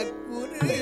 aku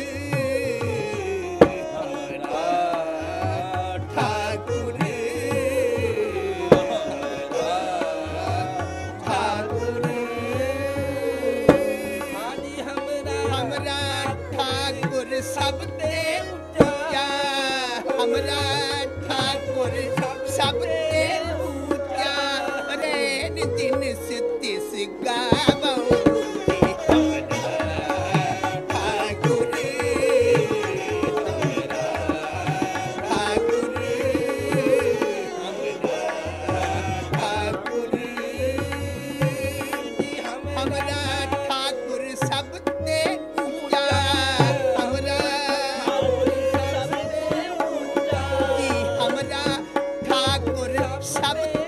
sabe?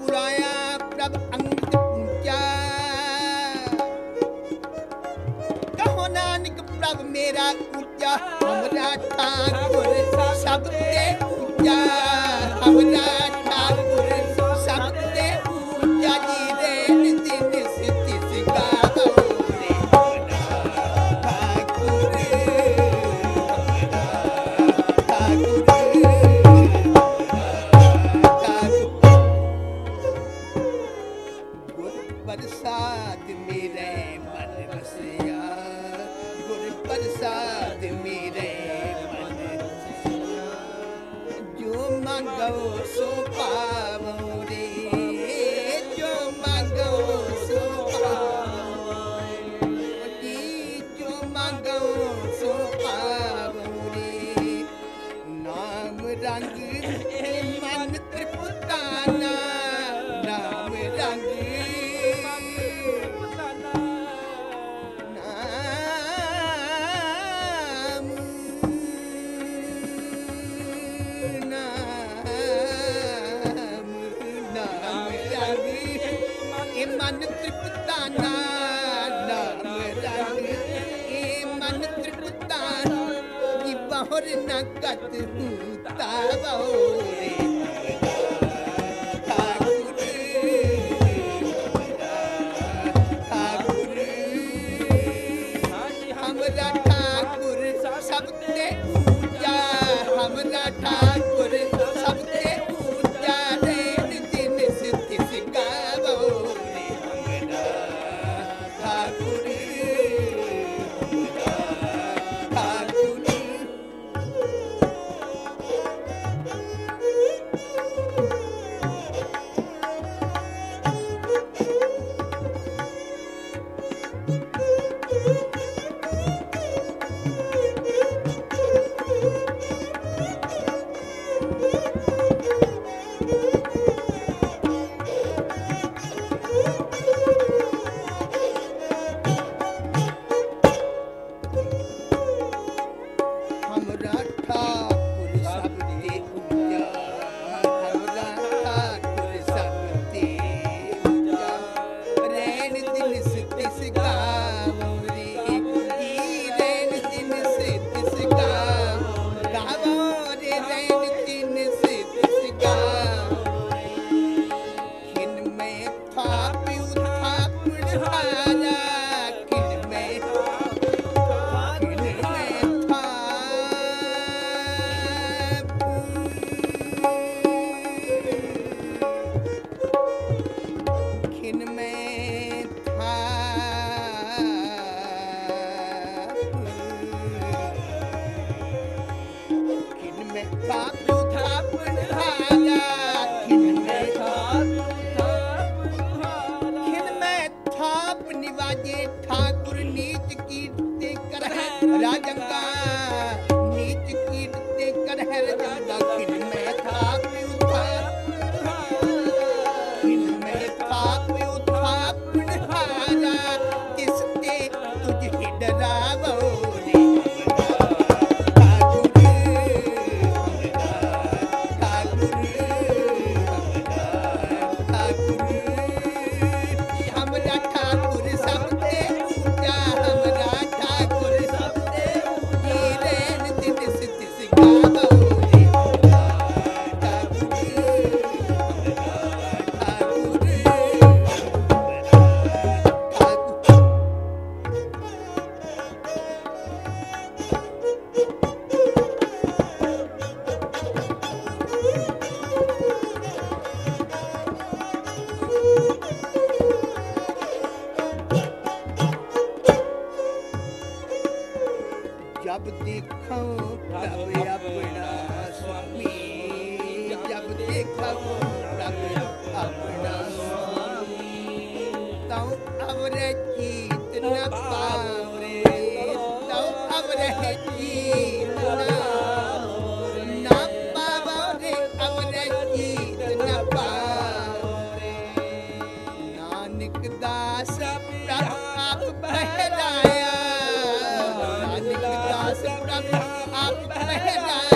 ਪੁਰਾਇਆ ਪ੍ਰਭ ਅੰਗਿਤ ਪੁੰਚਾ ਨਾਨਕ ਪ੍ਰਭ ਮੇਰਾ ਸਭ ਤੇ ਉੱਚਾ ਹਮਰਾ ਮੰਗੋ ਸੋ ਪਾਵੋ ਰੇ ਜੋ ਮੰਗੋ ਸੋ ਪਾਵੋ ਜੀ ਜੋ ਮੰਗੋ ਸੋ ਪਾਵੋ ਰੇ ਨਾਮ ਰੰਗ ਮਨ ਤ੍ਰਿਪ मोर नगत हूता बहुरे ठाकुर ਜਾਵੇ ਸਾਧੂ ਥਾਪਣ ਹਾਰਾ ਖਿਨ ਮੈਂ ਥਾਪ ਹਾਰਾ ਖਿਨ ਮੈਂ ਨਿਵਾਜੇ, ਠਾਕੁਰ ਨੀਚ ਕੀਰਤੇ ਕਰਹਿ ਰਾਜੰਗਾ। ਜਬ ਦੇਖਾਂ ਰੱਬ ਆਪਣਾ ਸੁਆਮੀ। ਜਬ ਦੇਖਾਂ ਰੱਬ ਆਪਣਾ ਸੁਆਮੀ। ਤਉ ਅਵਰੇ ਕੀਤ ਨ ਪਾਵਰੇ, ਤਉ ਅਵਰੇ ਕੀਤ ਨ ਨਾ ਨਾਨਕ ਦਾਸ, ਪ੍ਰਭ ਆਪ ਬਹਿ ਨਾਨਕ ਦਾਸ ਪ੍ਰਭ ਆਪ ਪਹਿਰਾਇਆ